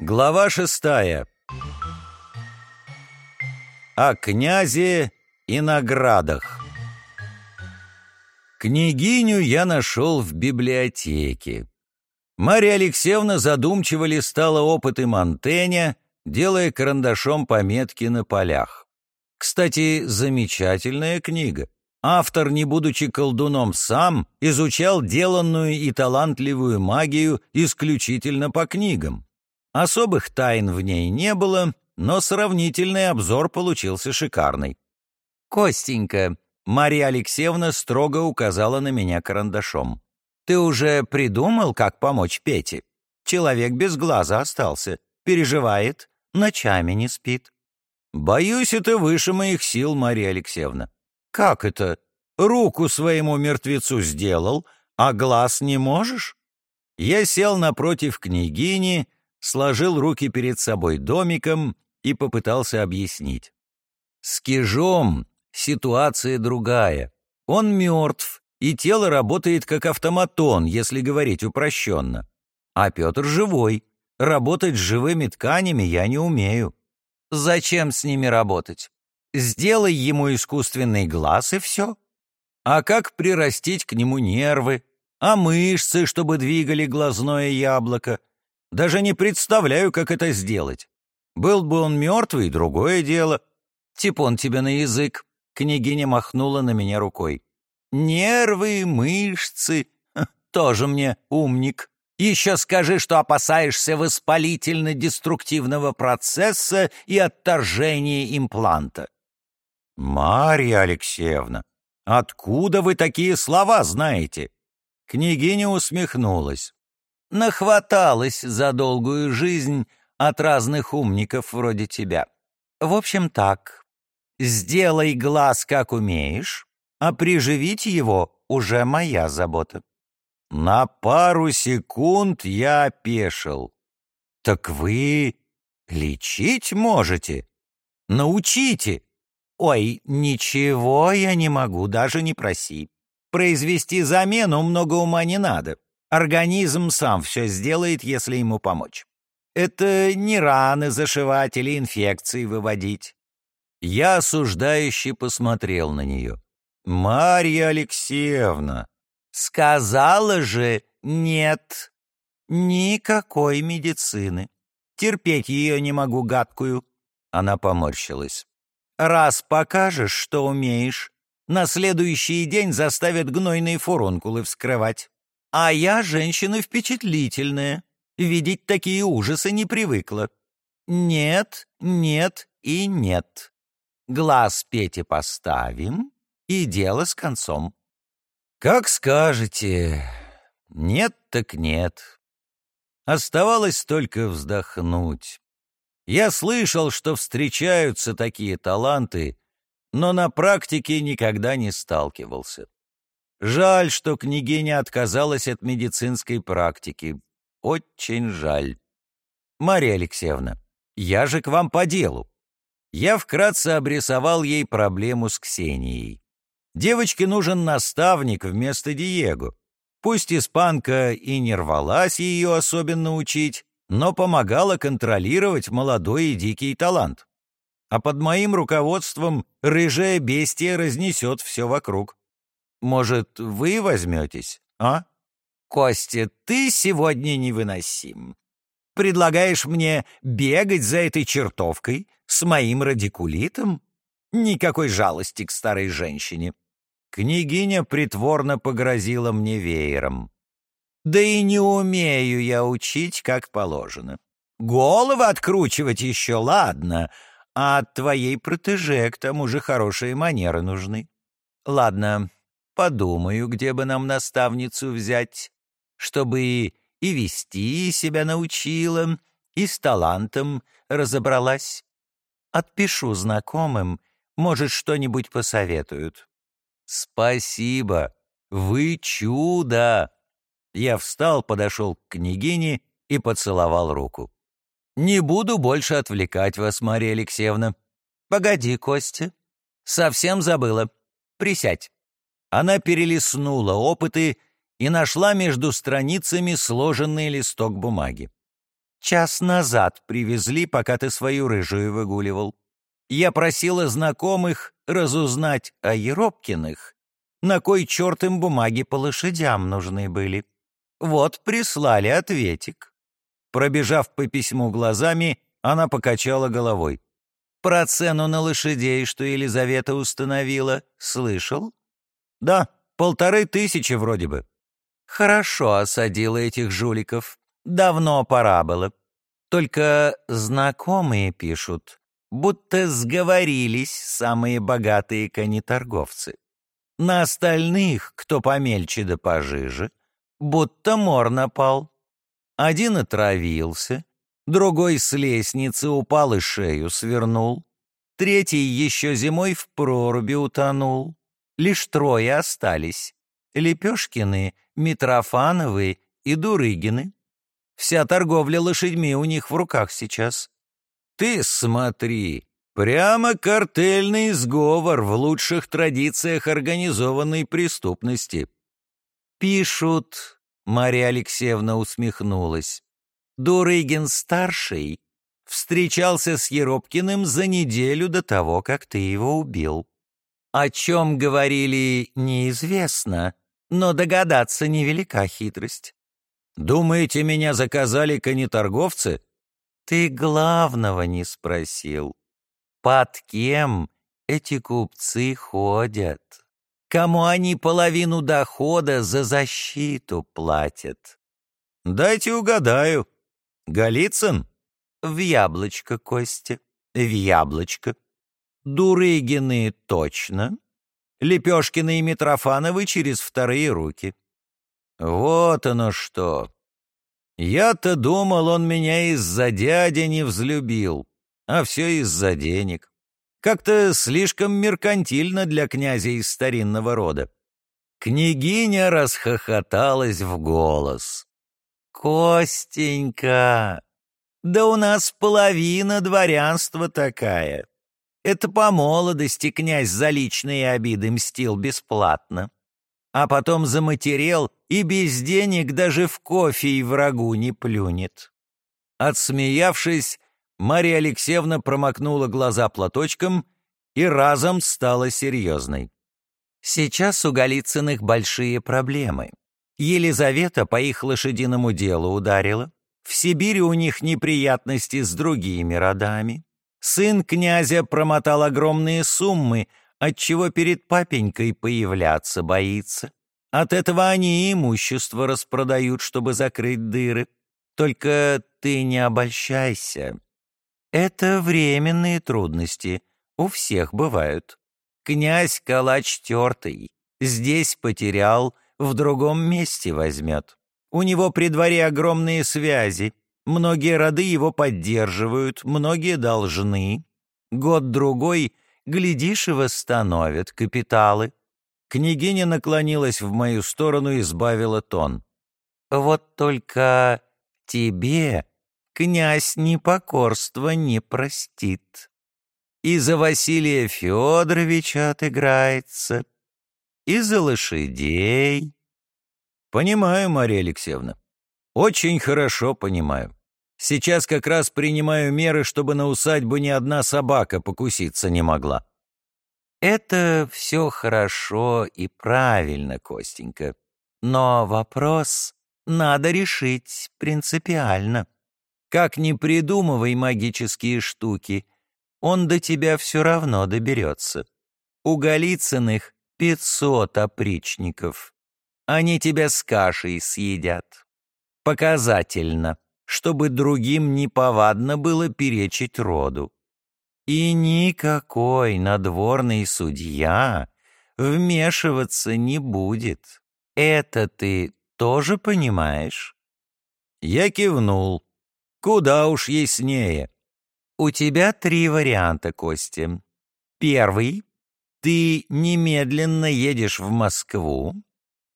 Глава шестая. О князе и наградах. Княгиню я нашел в библиотеке. Марья Алексеевна задумчиво листала опыты Монтэня, делая карандашом пометки на полях. Кстати, замечательная книга. Автор, не будучи колдуном сам, изучал деланную и талантливую магию исключительно по книгам. Особых тайн в ней не было, но сравнительный обзор получился шикарный. «Костенька», — Мария Алексеевна строго указала на меня карандашом, «ты уже придумал, как помочь Пете? Человек без глаза остался, переживает, ночами не спит». «Боюсь, это выше моих сил, Мария Алексеевна». «Как это? Руку своему мертвецу сделал, а глаз не можешь?» Я сел напротив княгини, сложил руки перед собой домиком и попытался объяснить. С Кижом ситуация другая. Он мертв, и тело работает как автоматон, если говорить упрощенно. А Петр живой. Работать с живыми тканями я не умею. Зачем с ними работать? Сделай ему искусственный глаз, и все. А как прирастить к нему нервы, а мышцы, чтобы двигали глазное яблоко? Даже не представляю, как это сделать. Был бы он мертвый, другое дело. Типон тебе на язык. Княгиня махнула на меня рукой. Нервы, мышцы. Тоже мне умник. Еще скажи, что опасаешься воспалительно-деструктивного процесса и отторжения импланта. Марья Алексеевна, откуда вы такие слова знаете? Княгиня усмехнулась нахваталась за долгую жизнь от разных умников вроде тебя. В общем, так. Сделай глаз, как умеешь, а приживить его уже моя забота. На пару секунд я опешил. Так вы лечить можете? Научите. Ой, ничего я не могу, даже не проси. Произвести замену много ума не надо. Организм сам все сделает, если ему помочь. Это не раны зашивать или инфекции выводить. Я осуждающе посмотрел на нее. «Марья Алексеевна!» «Сказала же нет. Никакой медицины. Терпеть ее не могу гадкую». Она поморщилась. «Раз покажешь, что умеешь, на следующий день заставят гнойные фурункулы вскрывать. А я женщина впечатлительная. Видеть такие ужасы не привыкла. Нет, нет и нет. Глаз Пете поставим, и дело с концом. Как скажете. Нет так нет. Оставалось только вздохнуть. Я слышал, что встречаются такие таланты, но на практике никогда не сталкивался. Жаль, что княгиня отказалась от медицинской практики. Очень жаль. Мария Алексеевна, я же к вам по делу. Я вкратце обрисовал ей проблему с Ксенией. Девочке нужен наставник вместо Диего. Пусть испанка и не рвалась ее особенно учить, но помогала контролировать молодой и дикий талант. А под моим руководством рыжая бестия разнесет все вокруг. Может, вы возьметесь, а? Костя, ты сегодня невыносим. Предлагаешь мне бегать за этой чертовкой с моим радикулитом? Никакой жалости к старой женщине. Княгиня притворно погрозила мне веером. Да и не умею я учить, как положено. Головы откручивать еще ладно, а от твоей протеже к тому же хорошие манеры нужны. Ладно, Подумаю, где бы нам наставницу взять, чтобы и, вести себя научила, и с талантом разобралась. Отпишу знакомым, может, что-нибудь посоветуют. Спасибо, вы чудо! Я встал, подошел к княгине и поцеловал руку. Не буду больше отвлекать вас, Мария Алексеевна. Погоди, Костя. Совсем забыла. Присядь. Она перелистнула опыты и нашла между страницами сложенный листок бумаги. Час назад привезли, пока ты свою рыжую выгуливал. Я просила знакомых разузнать о Еропкиных, на кой черт им бумаги по лошадям нужны были. Вот прислали ответик. Пробежав по письму глазами, она покачала головой. «Про цену на лошадей, что Елизавета установила, слышал?» «Да, полторы тысячи вроде бы». «Хорошо осадила этих жуликов. Давно пора было. Только знакомые пишут, будто сговорились самые богатые конеторговцы. На остальных, кто помельче да пожиже, будто мор напал. Один отравился, другой с лестницы упал и шею свернул, третий еще зимой в проруби утонул. Лишь трое остались — Лепешкины, Митрофановы и Дурыгины. Вся торговля лошадьми у них в руках сейчас. Ты смотри, прямо картельный сговор в лучших традициях организованной преступности. Пишут, Мария Алексеевна усмехнулась. Дурыгин-старший встречался с Еропкиным за неделю до того, как ты его убил. О чем говорили, неизвестно, но догадаться невелика хитрость. Думаете, меня заказали конеторговцы? Ты главного не спросил. Под кем эти купцы ходят? Кому они половину дохода за защиту платят? Дайте угадаю. Голицын? В яблочко, Костя, в яблочко. Дурыгины точно. Лепешкины и Митрофановы через вторые руки. Вот оно что. Я-то думал, он меня из-за дяди не взлюбил, а все из-за денег. Как-то слишком меркантильно для князя из старинного рода. Княгиня расхохоталась в голос. «Костенька, да у нас половина дворянства такая. Это по молодости князь за личные обиды мстил бесплатно а потом заматерел и без денег даже в кофе и врагу не плюнет. Отсмеявшись, Мария Алексеевна промокнула глаза платочком и разом стала серьезной. Сейчас у Голицыных большие проблемы. Елизавета по их лошадиному делу ударила. В Сибири у них неприятности с другими родами. Сын князя промотал огромные суммы, отчего перед папенькой появляться боится. От этого они имущество распродают, чтобы закрыть дыры. Только ты не обольщайся. Это временные трудности, у всех бывают. Князь калач тертый, здесь потерял, в другом месте возьмет. У него при дворе огромные связи, многие роды его поддерживают, многие должны. Год-другой — Глядишь, и восстановят капиталы». Княгиня наклонилась в мою сторону и сбавила тон. «Вот только тебе князь непокорства не простит. И за Василия Федоровича отыграется, и за лошадей». «Понимаю, Мария Алексеевна, очень хорошо понимаю. Сейчас как раз принимаю меры, чтобы на усадьбу ни одна собака покуситься не могла». «Это все хорошо и правильно, Костенька. Но вопрос надо решить принципиально. Как ни придумывай магические штуки, он до тебя все равно доберется. У Голицыных пятьсот опричников. Они тебя с кашей съедят. Показательно чтобы другим неповадно было перечить роду. И никакой надворный судья вмешиваться не будет. Это ты тоже понимаешь?» Я кивнул. «Куда уж яснее. У тебя три варианта, Костя. Первый — ты немедленно едешь в Москву,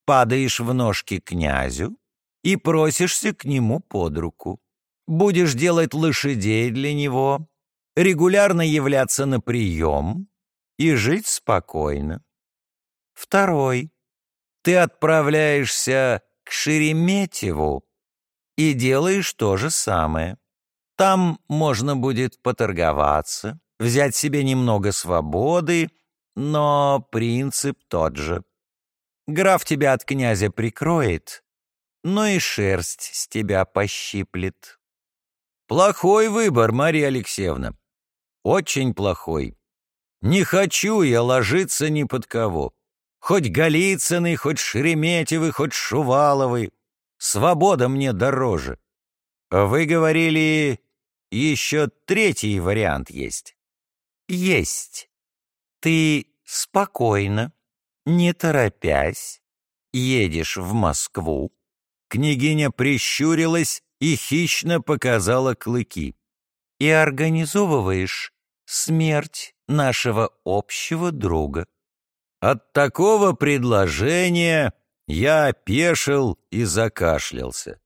падаешь в ножки князю, и просишься к нему под руку. Будешь делать лошадей для него, регулярно являться на прием и жить спокойно. Второй. Ты отправляешься к Шереметьеву и делаешь то же самое. Там можно будет поторговаться, взять себе немного свободы, но принцип тот же. Граф тебя от князя прикроет, но и шерсть с тебя пощиплет. Плохой выбор, Мария Алексеевна. Очень плохой. Не хочу я ложиться ни под кого. Хоть Голицыны, хоть Шереметьевы, хоть Шуваловы. Свобода мне дороже. Вы говорили, еще третий вариант есть. Есть. Ты спокойно, не торопясь, едешь в Москву. Княгиня прищурилась и хищно показала клыки. И организовываешь смерть нашего общего друга. От такого предложения я опешил и закашлялся.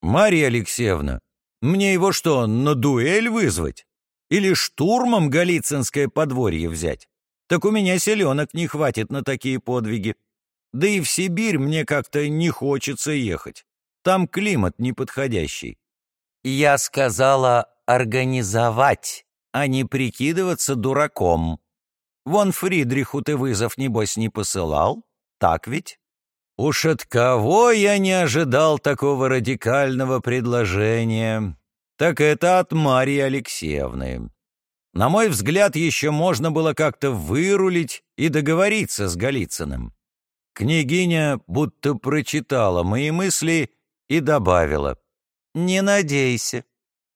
«Марья Алексеевна, мне его что, на дуэль вызвать? Или штурмом Голицынское подворье взять? Так у меня селенок не хватит на такие подвиги. Да и в Сибирь мне как-то не хочется ехать. Там климат неподходящий». Я сказала «организовать», а не прикидываться дураком. Вон Фридриху ты вызов, небось, не посылал? Так ведь? Уж от кого я не ожидал такого радикального предложения? Так это от Марии Алексеевны. На мой взгляд, еще можно было как-то вырулить и договориться с Голицыным. Княгиня будто прочитала мои мысли и добавила. «Не надейся.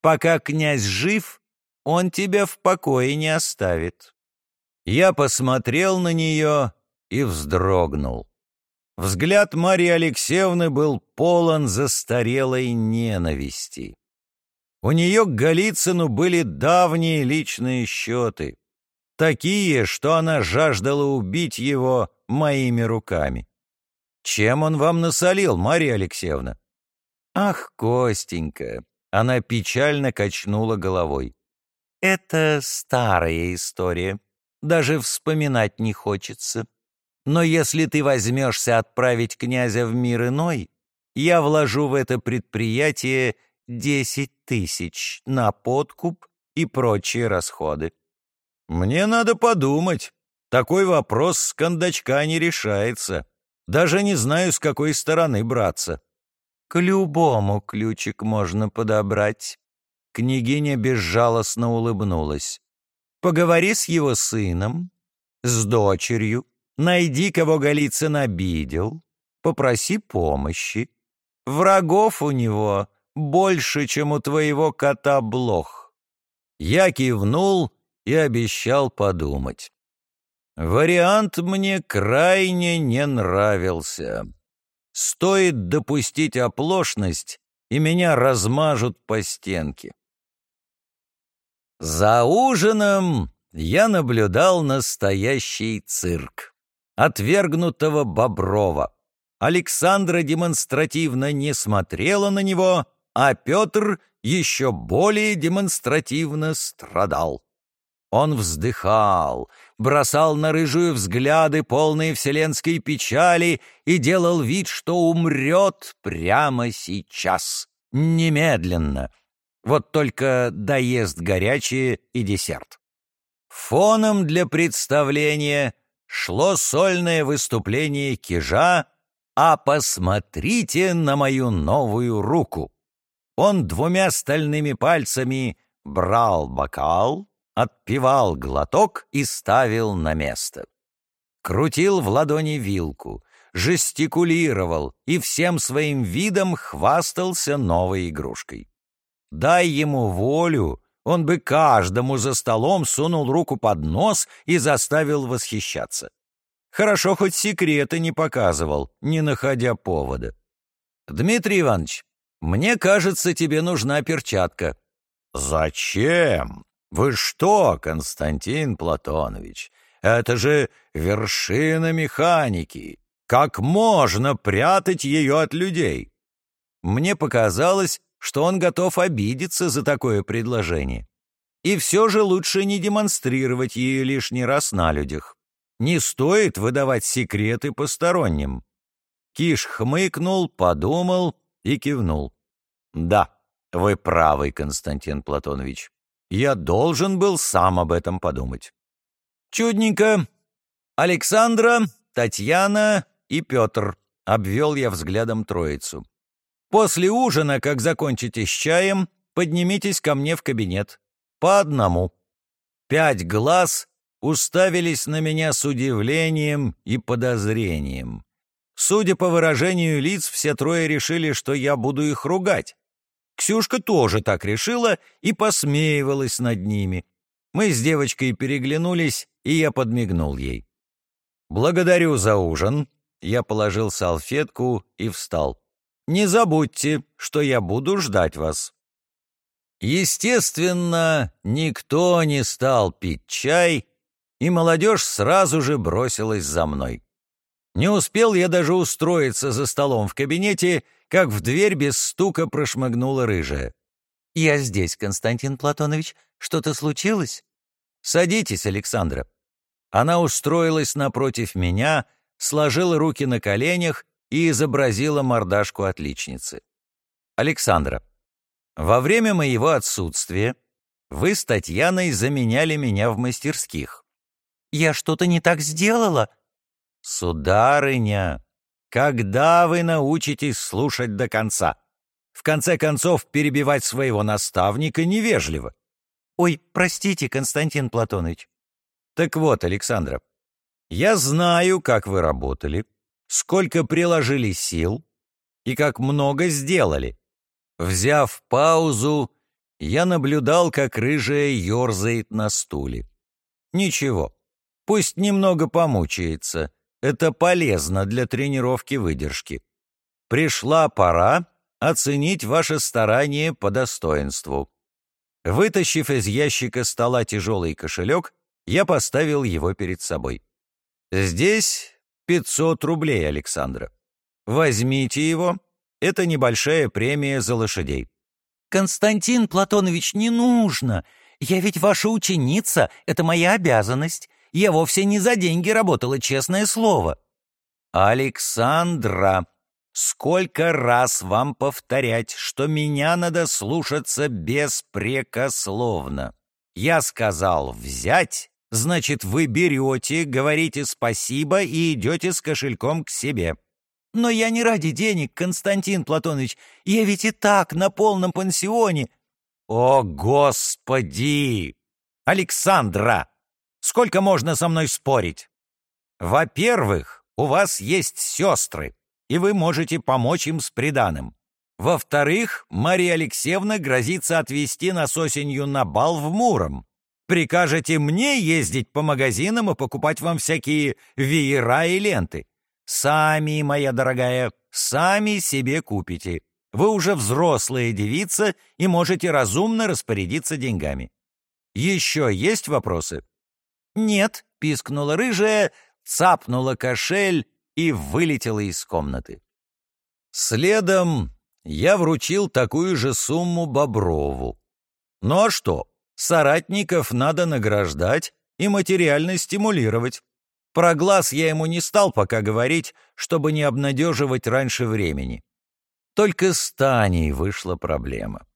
Пока князь жив, он тебя в покое не оставит». Я посмотрел на нее и вздрогнул. Взгляд Марии Алексеевны был полон застарелой ненависти. У нее к Голицыну были давние личные счеты, такие, что она жаждала убить его моими руками. Чем он вам насолил, Мария Алексеевна? Ах, Костенька! Она печально качнула головой. Это старая история даже вспоминать не хочется. Но если ты возьмешься отправить князя в мир иной, я вложу в это предприятие десять тысяч на подкуп и прочие расходы. Мне надо подумать. Такой вопрос с кондачка не решается. Даже не знаю, с какой стороны браться. К любому ключик можно подобрать. Княгиня безжалостно улыбнулась. Поговори с его сыном, с дочерью, найди, кого Голицын обидел, попроси помощи. Врагов у него больше, чем у твоего кота Блох. Я кивнул и обещал подумать. Вариант мне крайне не нравился. Стоит допустить оплошность, и меня размажут по стенке. За ужином я наблюдал настоящий цирк. Отвергнутого Боброва. Александра демонстративно не смотрела на него, а Петр еще более демонстративно страдал. Он вздыхал, бросал на рыжую взгляды, полные вселенской печали, и делал вид, что умрет прямо сейчас, немедленно, вот только доест горячее и десерт. Фоном для представления шло сольное выступление кижа «А посмотрите на мою новую руку!» Он двумя стальными пальцами брал бокал, отпивал глоток и ставил на место. Крутил в ладони вилку, жестикулировал и всем своим видом хвастался новой игрушкой. Дай ему волю, он бы каждому за столом сунул руку под нос и заставил восхищаться. Хорошо, хоть секреты не показывал, не находя повода. «Дмитрий Иванович, мне кажется, тебе нужна перчатка». «Зачем? Вы что, Константин Платонович? Это же вершина механики. Как можно прятать ее от людей?» Мне показалось, что он готов обидеться за такое предложение. И все же лучше не демонстрировать ее лишний раз на людях. Не стоит выдавать секреты посторонним. Киш хмыкнул, подумал и кивнул. Да, вы правы, Константин Платонович. Я должен был сам об этом подумать. Чудненько. Александра, Татьяна и Петр. Обвел я взглядом троицу. После ужина, как закончите с чаем, поднимитесь ко мне в кабинет. По одному. Пять глаз уставились на меня с удивлением и подозрением. Судя по выражению лиц, все трое решили, что я буду их ругать. Ксюшка тоже так решила и посмеивалась над ними. Мы с девочкой переглянулись, и я подмигнул ей. «Благодарю за ужин». Я положил салфетку и встал. «Не забудьте, что я буду ждать вас». Естественно, никто не стал пить чай, и молодежь сразу же бросилась за мной. Не успел я даже устроиться за столом в кабинете, как в дверь без стука прошмыгнула рыжая. «Я здесь, Константин Платонович. Что-то случилось?» «Садитесь, Александра». Она устроилась напротив меня, сложила руки на коленях и изобразила мордашку отличницы. «Александра, во время моего отсутствия вы с Татьяной заменяли меня в мастерских». «Я что-то не так сделала?» «Сударыня, когда вы научитесь слушать до конца? В конце концов, перебивать своего наставника невежливо». «Ой, простите, Константин Платоныч». «Так вот, Александра, я знаю, как вы работали, сколько приложили сил и как много сделали. Взяв паузу, я наблюдал, как рыжая ерзает на стуле. Ничего, пусть немного помучается, это полезно для тренировки выдержки. Пришла пора оценить ваше старание по достоинству. Вытащив из ящика стола тяжелый кошелек, я поставил его перед собой. Здесь 500 рублей, Александра. Возьмите его, это небольшая премия за лошадей. «Константин Платонович, не нужно. Я ведь ваша ученица, это моя обязанность. Я вовсе не за деньги работала, честное слово». «Александра, сколько раз вам повторять, что меня надо слушаться беспрекословно? Я сказал «взять», значит, вы берете, говорите спасибо и идете с кошельком к себе». «Но я не ради денег, Константин Платонович. Я ведь и так на полном пансионе». «О, Господи! Александра, Сколько можно со мной спорить? Во-первых, у вас есть сестры, и вы можете помочь им с приданым. Во-вторых, Мария Алексеевна грозится отвезти нас осенью на бал в Муром. Прикажете мне ездить по магазинам и покупать вам всякие веера и ленты. Сами, моя дорогая, сами себе купите. Вы уже взрослая девица и можете разумно распорядиться деньгами. Еще есть вопросы? «Нет», — пискнула рыжая, цапнула кошель и вылетела из комнаты. Следом я вручил такую же сумму Боброву. Ну а что, соратников надо награждать и материально стимулировать. Про глаз я ему не стал пока говорить, чтобы не обнадеживать раньше времени. Только с Таней вышла проблема.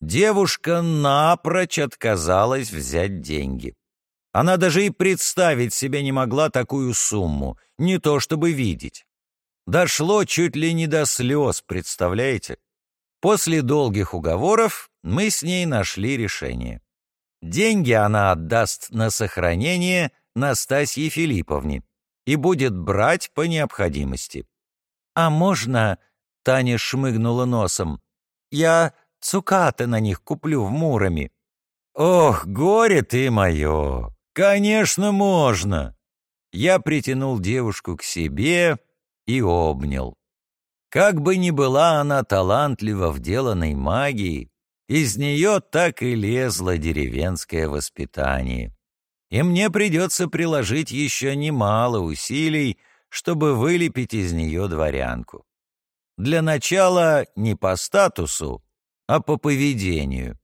Девушка напрочь отказалась взять деньги. Она даже и представить себе не могла такую сумму, не то чтобы видеть. Дошло чуть ли не до слез, представляете? После долгих уговоров мы с ней нашли решение. Деньги она отдаст на сохранение Настасье Филипповне и будет брать по необходимости. «А можно...» — Таня шмыгнула носом. «Я цукаты на них куплю в Муроме». «Ох, горе ты мое! «Конечно, можно!» Я притянул девушку к себе и обнял. Как бы ни была она талантлива в деланной магии, из нее так и лезло деревенское воспитание. И мне придется приложить еще немало усилий, чтобы вылепить из нее дворянку. Для начала не по статусу, а по поведению.